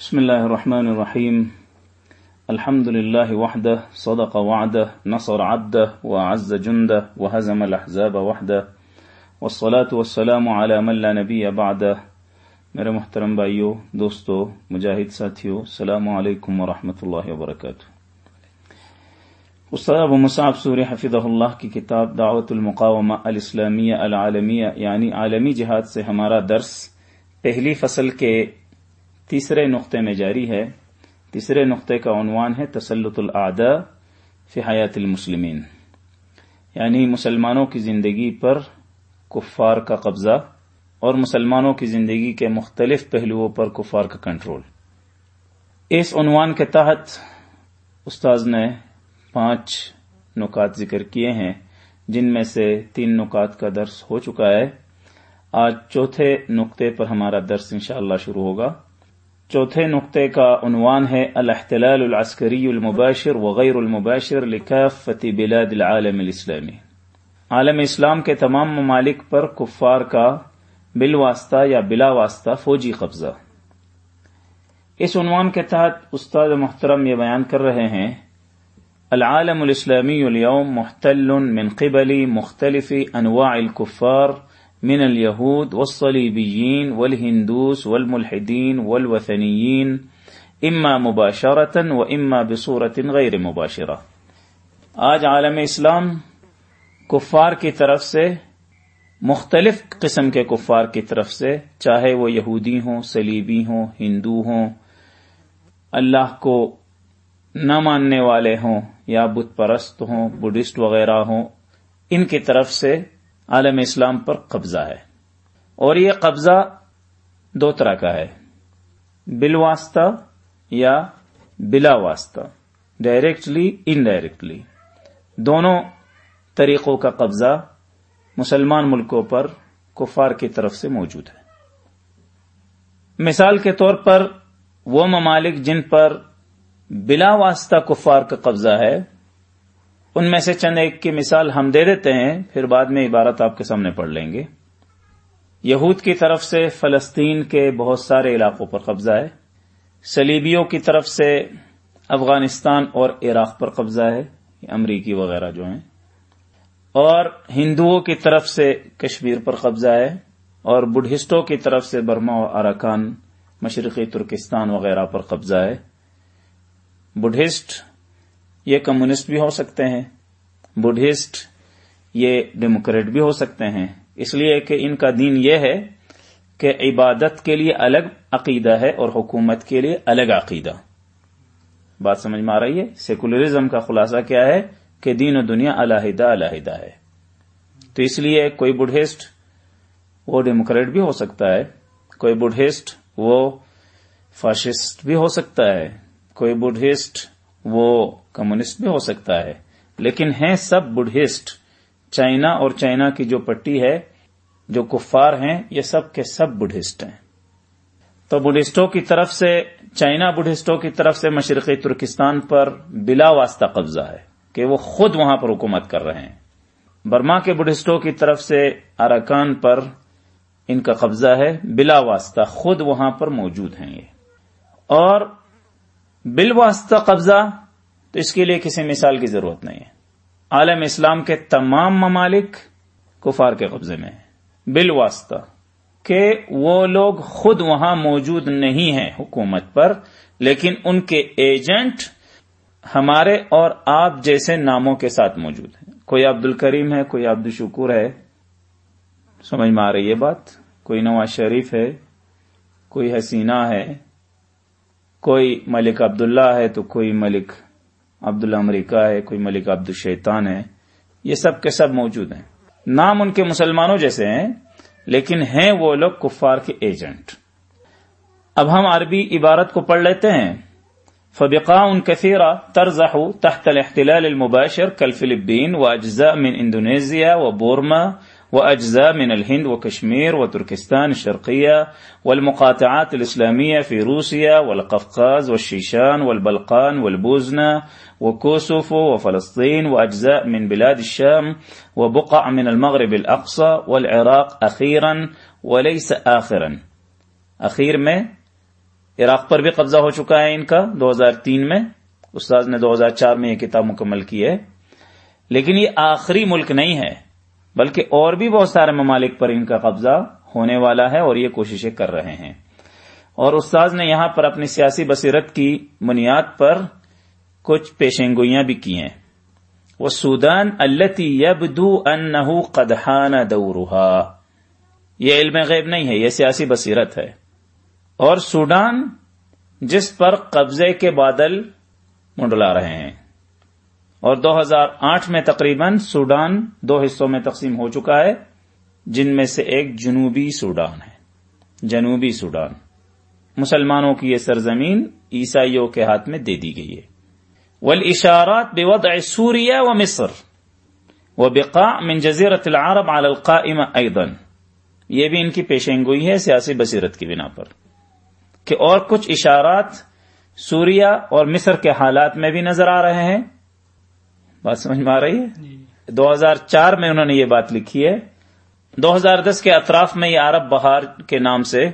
بسم الله الرحمن الرحيم الحمد لله وحده صدق وعده نصر عبده وعز جنده وهزم الأحزاب وحده والصلاة والسلام على من لا نبي بعده میرے محترم بھائیوں دوستو، مجاہد ساتھیوں السلام علیکم ورحمۃ اللہ وبرکاتہ۔ استاد ابو مصعب سوری حفظ اللہ کی کتاب دعوت المقامہ الاسلامیہ العالمیہ یعنی عالمی جہاد سے ہمارا درس پہلی فصل کے تیسرے نقطے میں جاری ہے۔ تیسرے نقطے کا عنوان ہے تسلط الاعداء فی حیات المسلمین۔ یعنی مسلمانوں کی زندگی پر کفار کا قبضہ اور مسلمانوں کی زندگی کے مختلف پہلوؤں پر کفار کا کنٹرول۔ اس عنوان کے تحت استاذ نے پانچ نکات ذکر کیے ہیں، جن میں سے تین نکات کا درس ہو چکا ہے۔ آج چوتھے نقطے پر ہمارا درس انشاءاللہ شروع ہوگا۔ چوتھے نقطے کا عنوان ہے، الاحتلال العسکری المباشر وغیر المباشر لکافت بلاد العالم الاسلامی۔ عالم اسلام کے تمام ممالک پر کفار کا بالواسطہ یا بلا واسطہ فوجی قبضہ۔ اس عنوان کے تحت استاد محترم یہ بیان کر رہے ہیں، العالم الاسلامی اليوم محتل من قبل مختلف انواع الكفار من اليهود والصليبيين والهندوس والملحدين والوثنيين اما مباشرة واما بصورة غير مباشرة. آج عالم اسلام کفار کی طرف سے، مختلف قسم کے کفار کی طرف سے، چاہے وہ یہودی ہوں سلیبی ہوں، ہندو ہوں، اللہ کو نہ ماننے والے ہوں یا بت پرست ہوں بدھسٹ وغیرہ ہوں، ان کی طرف سے عالم اسلام پر قبضہ ہے۔ اور یہ قبضہ دو طرح کا ہے۔ بل واسطہ یا بلا واسطہ ڈائریکٹلی انڈائریکٹلی دونوں طریقوں کا قبضہ مسلمان ملکوں پر کفار کی طرف سے موجود ہے۔ مثال کے طور پر وہ ممالک جن پر بلا واسطہ کفار کا قبضہ ہے ان میں سے چند ایک کی مثال ہم دے دیتے ہیں، پھر بعد میں عبارت آپ کے سامنے پڑھ لیں گے۔ یہود کی طرف سے فلسطین کے بہت سارے علاقوں پر قبضہ ہے۔ سلیبیوں کی طرف سے افغانستان اور عراق پر قبضہ ہے امریکی وغیرہ جو ہیں۔ اور ہندوؤں کی طرف سے کشمیر پر قبضہ ہے، اور بدھسٹوں کی طرف سے برما اور اراکان، مشرقی ترکستان وغیرہ پر قبضہ ہے۔ بدھسٹ یہ کمیونسٹ بھی ہو سکتے ہیں بدھسٹ یہ ڈیموکریٹ بھی ہو سکتے ہیں۔ اس لیے کہ ان کا دین یہ ہے کہ عبادت کے لیے الگ عقیدہ ہے اور حکومت کے لیے الگ عقیدہ۔ بات سمجھ میں آ رہی ہے؟ سیکولرزم کا خلاصہ کیا ہے کہ دین و دنیا علیحدہ علیحدہ ہے۔ تو اس لیے کوئی بدھسٹ وہ ڈیموکریٹ بھی ہو سکتا ہے، کوئی بدھسٹ وہ فاشسٹ بھی ہو سکتا ہے، کوئی بدھسٹ وہ کمیونسٹ بھی ہو سکتا ہے۔ لیکن ہیں سب بدھسٹ چائنا اور چائنا کی جو پٹی ہے، جو کفار ہیں، یہ سب کے سب بدھسٹ ہیں۔ تو بدھسٹوں کی طرف سے، چائنا بدھسٹوں کی طرف سے مشرقی ترکستان پر بلا واسطہ قبضہ ہے کہ وہ خود وہاں پر حکومت کر رہے ہیں۔ برما کے بدھسٹوں کی طرف سے اراکان پر ان کا قبضہ ہے، بلا واسطہ خود وہاں پر موجود ہیں یہ۔ اور بل واسطہ قبضہ، تو اس کے لیے کسی مثال کی ضرورت نہیں ہے۔ عالم اسلام کے تمام ممالک کفار کے قبضے میں بل واسطہ کہ وہ لوگ خود وہاں موجود نہیں ہیں حکومت پر، لیکن ان کے ایجنٹ ہمارے اور آپ جیسے ناموں کے ساتھ موجود ہیں۔ کوئی عبد الکریم ہے، کوئی عبد الشکور ہے۔ سمجھ میں آ رہی ہے بات؟ کوئی نواز شریف ہے، کوئی حسینہ ہے۔ کوئی ملک عبداللہ ہے تو کوئی ملک عبد امریکہ ہے، کوئی ملک عبد الشیطان ہے۔ یہ سب کے سب موجود ہیں۔ نام ان کے مسلمانوں جیسے ہیں، لیکن ہیں وہ لوگ کفار کے ایجنٹ۔ اب ہم عربی عبارت کو پڑھ لیتے ہیں۔ فبقاء كثيرة ترزح تحت الاحتلال المباشر كالفلبين وأجزاء من إندونيسيا وبورما وأجزاء من الهند وكشمير وتركستان الشرقية والمقاطعات الإسلامية في روسيا والقفقاز والشيشان والبلقان والبوزنة وكوسوفو وفلسطين وأجزاء من بلاد الشام وبقع من المغرب الأقصى والعراق أخيرا وليس آخرا. أخير میں عراق پر بھی قبضہ ہو چکا ہے ان کا، دو ہزار تین میں، استاذ نے دو ہزار چار میں یہ کتاب مکمل کی ہے، لیکن یہ آخری ملک نہیں ہے۔ بلکہ اور بھی بہت سارے ممالک پر ان کا قبضہ ہونے والا ہے اور یہ کوششیں کر رہے ہیں۔ اور استاذ نے یہاں پر اپنی سیاسی بصیرت کی بنیاد پر کچھ پیشنگوئیاں بھی کی ہیں۔ وہ سودان التی یبدو انہو قدحان دورہا یہ علم غیب نہیں ہے، یہ سیاسی بصیرت ہے۔ اور سوڈان جس پر قبضے کے بادل منڈلا رہے ہیں۔ اور دو ہزار آٹھ میں تقریباً سوڈان دو حصوں میں تقسیم ہو چکا ہے، جن میں سے ایک جنوبی سوڈان ہے۔ جنوبی سوڈان۔ مسلمانوں کی یہ سرزمین عیسائیوں کے ہاتھ میں دے دی گئی ہے۔ ول اشارات بے ود سوریا و مصر و بقا من جزیرت العرب على القائمة ايضا یہ بھی ان کی پیشنگوئی ہے سیاسی بصیرت کی بنا پر۔ کہ اور کچھ اشارات سوریا اور مصر کے حالات میں بھی نظر آ رہے ہیں۔ بات سمجھ میں آ رہی ہے؟ جی۔ دو ہزار چار میں انہوں نے یہ بات لکھی ہے۔ دو ہزار دس کے اطراف میں یہ عرب بہار کے نام سے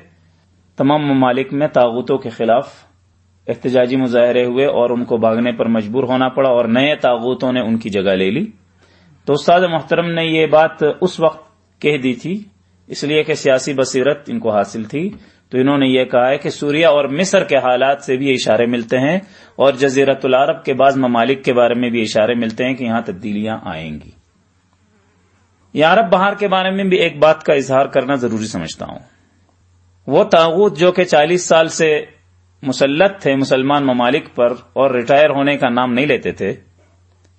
تمام ممالک میں تاغوتوں کے خلاف احتجاجی مظاہرے ہوئے اور ان کو بھاگنے پر مجبور ہونا پڑا اور نئے تاغوتوں نے ان کی جگہ لے لی۔ تو استاد محترم نے یہ بات اس وقت کہہ دی تھی اس لیے کہ سیاسی بصیرت ان کو حاصل تھی۔ تو انہوں نے یہ کہا ہے کہ سوریا اور مصر کے حالات سے بھی اشارے ملتے ہیں اور جزیرت العرب کے بعض ممالک کے بارے میں بھی اشارے ملتے ہیں کہ یہاں تبدیلیاں آئیں گی۔ یہ عرب بہار کے بارے میں بھی ایک بات کا اظہار کرنا ضروری سمجھتا ہوں۔ وہ تاغوت جو کہ چالیس سال سے مسلط تھے مسلمان ممالک پر اور ریٹائر ہونے کا نام نہیں لیتے تھے،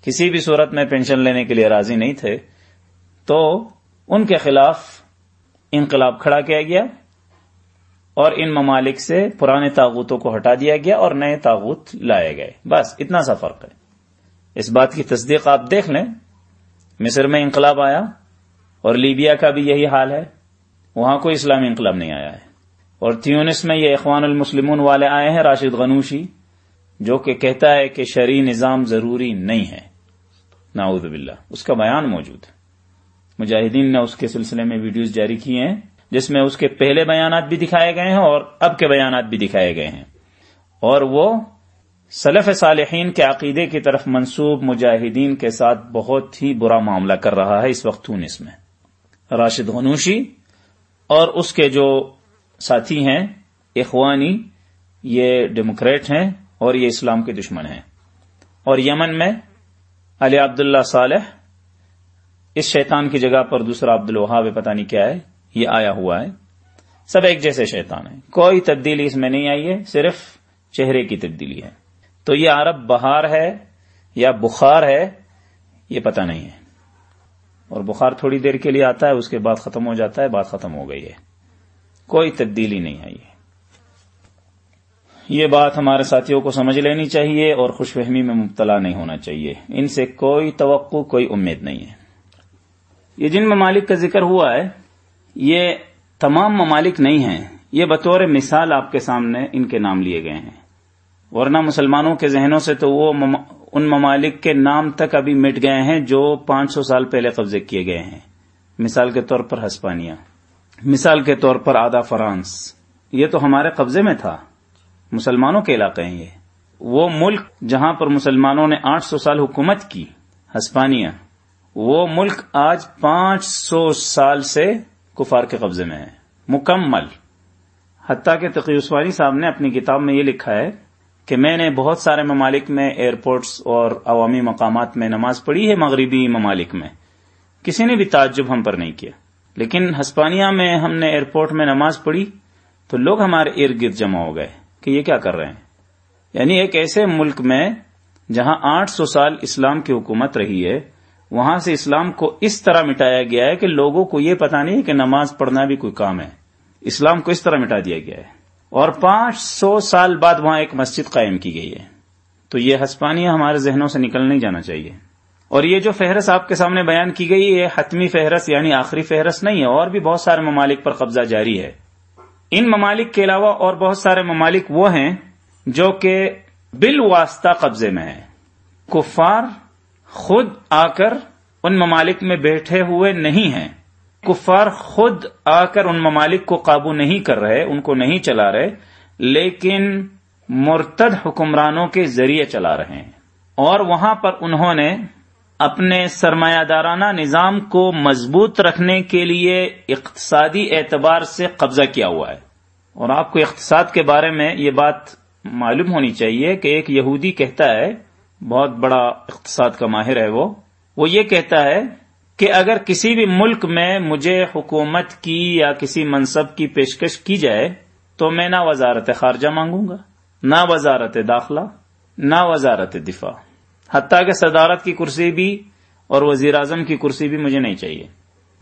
کسی بھی صورت میں پینشن لینے کے لیے راضی نہیں تھے، تو ان کے خلاف انقلاب کھڑا کیا گیا اور ان ممالک سے پرانے تاغوتوں کو ہٹا دیا گیا اور نئے تاغوت لائے گئے۔ بس، اتنا سا فرق ہے۔ اس بات کی تصدیق آپ دیکھ لیں۔ مصر میں انقلاب آیا اور لیبیا کا بھی یہی حال ہے۔ وہاں کوئی اسلامی انقلاب نہیں آیا ہے۔ اور تیونس میں یہ اخوان المسلمون والے آئے ہیں، راشد غنوشی، جو کہ کہتا ہے کہ شرعی نظام ضروری نہیں ہے۔ ناؤد باللہ۔ اس کا بیان موجود ہے۔ مجاہدین نے اس کے سلسلے میں ویڈیوز جاری کیے ہیں، جس میں اس کے پہلے بیانات بھی دکھائے گئے ہیں اور اب کے بیانات بھی دکھائے گئے ہیں۔ اور وہ سلف صالحین کے عقیدے کی طرف منسوب مجاہدین کے ساتھ بہت ہی برا معاملہ کر رہا ہے اس وقت تونس میں۔ راشد غنوشی اور اس کے جو ساتھی ہیں، اخوانی، یہ ڈیموکریٹ ہیں اور یہ اسلام کے دشمن ہیں۔ اور یمن میں علی عبداللہ صالح اس شیطان کی جگہ پر دوسرا عبد الوہاب پتہ نہیں کیا ہے، یہ آیا ہوا ہے۔ سب ایک جیسے شیطان ہے کوئی تبدیلی اس میں نہیں آئی ہے، صرف چہرے کی تبدیلی ہے۔ تو یہ عرب بہار ہے یا بخار ہے، یہ پتہ نہیں ہے۔ اور بخار تھوڑی دیر کے لیے آتا ہے، اس کے بعد ختم ہو جاتا ہے بات ختم ہو گئی ہے۔ کوئی تبدیلی نہیں آئی ہے۔ یہ بات ہمارے ساتھیوں کو سمجھ لینی چاہیے اور خوش فہمی میں مبتلا نہیں ہونا چاہیے۔ ان سے کوئی توقع، کوئی امید نہیں ہے۔ یہ جن ممالک کا ذکر ہوا ہے، یہ تمام ممالک نہیں ہیں۔ یہ بطور مثال آپ کے سامنے ان کے نام لیے گئے ہیں۔ ورنہ مسلمانوں کے ذہنوں سے تو وہ ان ممالک کے نام تک ابھی مٹ گئے ہیں جو پانچ سو سال پہلے قبضے کیے گئے ہیں۔ مثال کے طور پر ہسپانیہ۔ مثال کے طور پر آدھا فرانس۔ یہ تو ہمارے قبضے میں تھا۔ مسلمانوں کے علاقے ہیں یہ۔ وہ ملک جہاں پر مسلمانوں نے آٹھ سو سال حکومت کی، ہسپانیہ۔ وہ ملک آج پانچ سو سال سے کفار کے قبضے میں ہے۔ مکمل۔ حتیٰ کہ تقی عثمانی صاحب نے اپنی کتاب میں یہ لکھا ہے کہ میں نے بہت سارے ممالک میں ایئرپورٹس اور عوامی مقامات میں نماز پڑھی ہے، مغربی ممالک میں۔ کسی نے بھی تعجب ہم پر نہیں کیا۔ لیکن ہسپانیہ میں ہم نے ایئرپورٹ میں نماز پڑھی تو لوگ ہمارے ارد گرد جمع ہو گئے کہ یہ کیا کر رہے ہیں۔ یعنی ایک ایسے ملک میں جہاں آٹھ سو سال اسلام کی حکومت رہی ہے وہاں سے اسلام کو اس طرح مٹایا گیا ہے کہ لوگوں کو یہ پتا نہیں کہ نماز پڑھنا بھی کوئی کام ہے۔ اسلام کو اس طرح مٹا دیا گیا ہے۔ اور پانچ سو سال بعد وہاں ایک مسجد قائم کی گئی ہے۔ تو یہ ہسپانیہ ہمارے ذہنوں سے نکل نہیں جانا چاہیے۔ اور یہ جو فہرست آپ کے سامنے بیان کی گئی، یہ حتمی فہرست یعنی آخری فہرست نہیں ہے، اور بھی بہت سارے ممالک پر قبضہ جاری ہے۔ ان ممالک کے علاوہ اور بہت سارے ممالک وہ ہیں جو کہ بال واسطہ قبضے میں ہیں۔ کفار خود آ کر ان ممالک میں بیٹھے ہوئے نہیں ہیں۔ کفار خود آ کر ان ممالک کو قابو نہیں کر رہے، ان کو نہیں چلا رہے، لیکن مرتد حکمرانوں کے ذریعے چلا رہے ہیں۔ اور وہاں پر انہوں نے اپنے سرمایہ دارانہ نظام کو مضبوط رکھنے کے لیے اقتصادی اعتبار سے قبضہ کیا ہوا ہے۔ اور آپ کو اقتصاد کے بارے میں یہ بات معلوم ہونی چاہیے کہ ایک یہودی کہتا ہے بہت بڑا اقتصاد کا ماہر ہے وہ۔ وہ یہ کہتا ہے کہ اگر کسی بھی ملک میں مجھے حکومت کی یا کسی منصب کی پیشکش کی جائے، تو میں نہ وزارت خارجہ مانگوں گا، نہ وزارت داخلہ، نہ وزارت دفاع۔ حتیٰ کہ صدارت کی کرسی بھی اور وزیر اعظم کی کرسی بھی مجھے نہیں چاہیے۔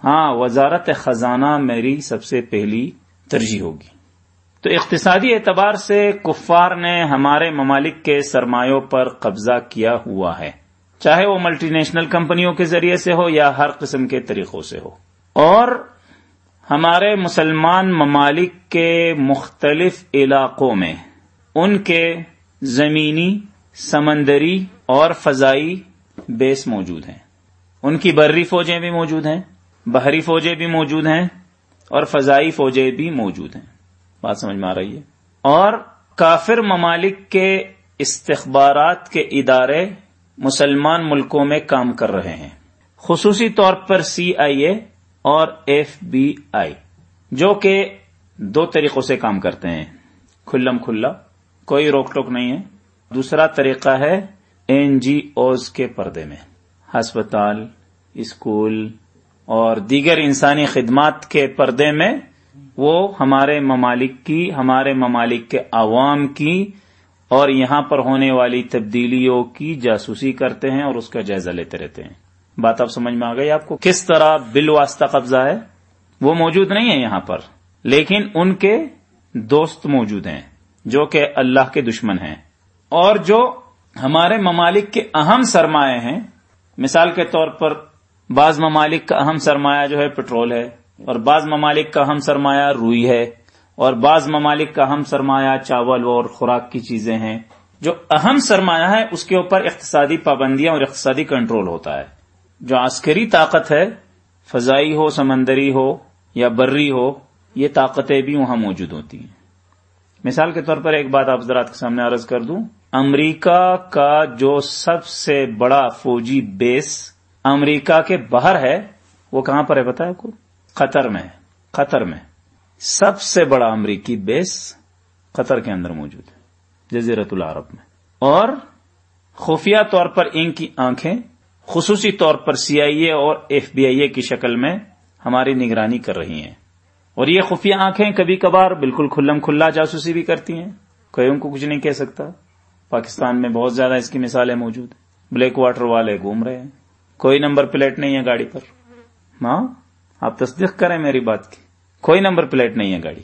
ہاں وزارت خزانہ میری سب سے پہلی ترجیح ہوگی۔ تو اقتصادی اعتبار سے کفار نے ہمارے ممالک کے سرمایوں پر قبضہ کیا ہوا ہے۔ چاہے وہ ملٹی نیشنل کمپنیوں کے ذریعے سے ہو یا ہر قسم کے طریقوں سے ہو۔ اور ہمارے مسلمان ممالک کے مختلف علاقوں میں ان کے زمینی، سمندری اور فضائی بیس موجود ہیں۔ ان کی بری فوجیں بھی موجود ہیں، بحری فوجیں بھی موجود ہیں اور فضائی فوجیں بھی موجود ہیں۔ بات سمجھ میں آ رہی ہے۔ اور کافر ممالک کے استخبارات کے ادارے مسلمان ملکوں میں کام کر رہے ہیں۔ خصوصی طور پر سی آئی اے اور ایف بی آئی جو کہ دو طریقوں سے کام کرتے ہیں۔ کھلم کھلا، کوئی روک ٹوک نہیں ہے۔ دوسرا طریقہ ہے این جی اوز کے پردے میں۔ ہسپتال، اسکول اور دیگر انسانی خدمات کے پردے میں وہ ہمارے ممالک کی، ہمارے ممالک کے عوام کی اور یہاں پر ہونے والی تبدیلیوں کی جاسوسی کرتے ہیں اور اس کا جائزہ لیتے رہتے ہیں۔ بات اب سمجھ میں آ گئی آپ کو؟ کس طرح بل واسطہ قبضہ ہے؟ وہ موجود نہیں ہے یہاں پر، لیکن ان کے دوست موجود ہیں جو کہ اللہ کے دشمن ہیں۔ اور جو ہمارے ممالک کے اہم سرمایہ ہیں، مثال کے طور پر بعض ممالک کا اہم سرمایہ جو ہے، پٹرول ہے۔ اور بعض ممالک کا اہم سرمایہ روئی ہے اور بعض ممالک کا اہم سرمایہ چاول اور خوراک کی چیزیں ہیں۔ جو اہم سرمایہ ہے، اس کے اوپر اقتصادی پابندیاں اور اقتصادی کنٹرول ہوتا ہے۔ جو عسکری طاقت ہے، فضائی ہو، سمندری ہو یا بری ہو، یہ طاقتیں بھی وہاں موجود ہوتی ہیں۔ مثال کے طور پر ایک بات آپ حضرات کے سامنے عرض کر دوں۔ امریکہ کا جو سب سے بڑا فوجی بیس امریکہ کے باہر ہے، وہ کہاں پر ہے؟ بتایا کو۔ قطر میں قطر میں۔ سب سے بڑا امریکی بیس قطر کے اندر موجود ہے جزیرت العرب میں۔ اور خفیہ طور پر ان کی آنکھیں، خصوصی طور پر سی آئی اے اور ایف بی آئی اے کی شکل میں ہماری نگرانی کر رہی ہیں۔ اور یہ خفیہ آنکھیں کبھی کبھار بالکل کھلم کھلا جاسوسی بھی کرتی ہیں۔ کوئی ان کو کچھ نہیں کہہ سکتا۔ پاکستان میں بہت زیادہ اس کی مثالیں موجود۔ بلیک واٹر والے گھوم رہے ہیں۔ کوئی نمبر پلیٹ نہیں ہے گاڑی پر۔ ہاں؟ آپ تصدیق کریں میری بات کی۔ کوئی نمبر پلیٹ نہیں ہے گاڑی۔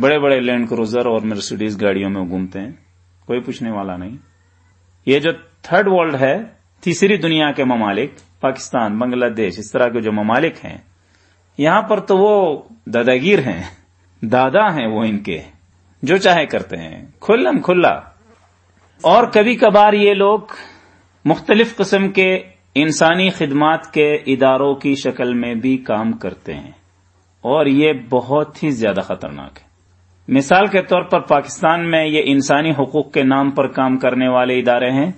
بڑے بڑے لینڈ کروزر اور مرسیڈیز گاڑیوں میں گھومتے ہیں۔ کوئی پوچھنے والا نہیں۔ یہ جو تھرڈ ورلڈ ہے، تیسری دنیا کے ممالک، پاکستان، بنگلہ دیش، اس طرح کے جو ممالک ہیں، یہاں پر تو وہ داداگیر ہیں۔ دادا ہیں وہ ان کے۔ جو چاہے کرتے ہیں۔ کھلم کھلا۔ اور کبھی کبھار یہ لوگ مختلف قسم کے انسانی خدمات کے اداروں کی شکل میں بھی کام کرتے ہیں اور یہ بہت ہی زیادہ خطرناک ہے۔ مثال کے طور پر پاکستان میں یہ انسانی حقوق کے نام پر کام کرنے والے ادارے ہیں۔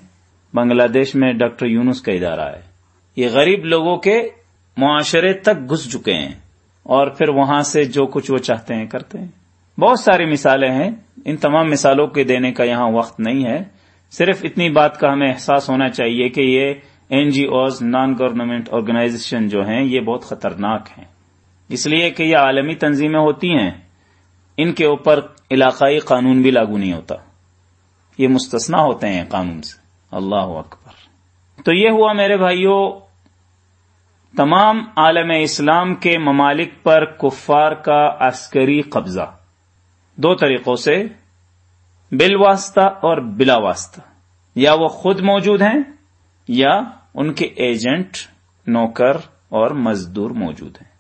بنگلہ دیش میں ڈاکٹر یونس کا ادارہ ہے۔ یہ غریب لوگوں کے معاشرے تک گھس چکے ہیں اور پھر وہاں سے جو کچھ وہ چاہتے ہیں کرتے ہیں۔ بہت ساری مثالیں ہیں۔ ان تمام مثالوں کے دینے کا یہاں وقت نہیں ہے۔ صرف اتنی بات کا ہمیں احساس ہونا چاہیے کہ یہ N G Os non government organisation جو ہیں، یہ بہت خطرناک ہیں۔ اس لیے کہ یہ عالمی تنظیمیں ہوتی ہیں، ان کے اوپر علاقائی قانون بھی لاگو نہیں ہوتا۔ یہ مستثنا ہوتے ہیں قانون سے۔ اللہ اکبر۔ تو یہ ہوا میرے بھائیوں تمام عالم اسلام کے ممالک پر کفار کا عسکری قبضہ۔ دو طریقوں سے بل واسطہ اور بلا واسطہ یا وہ خود موجود ہیں، یا ان کے ایجنٹ نوکر اور مزدور موجود ہیں۔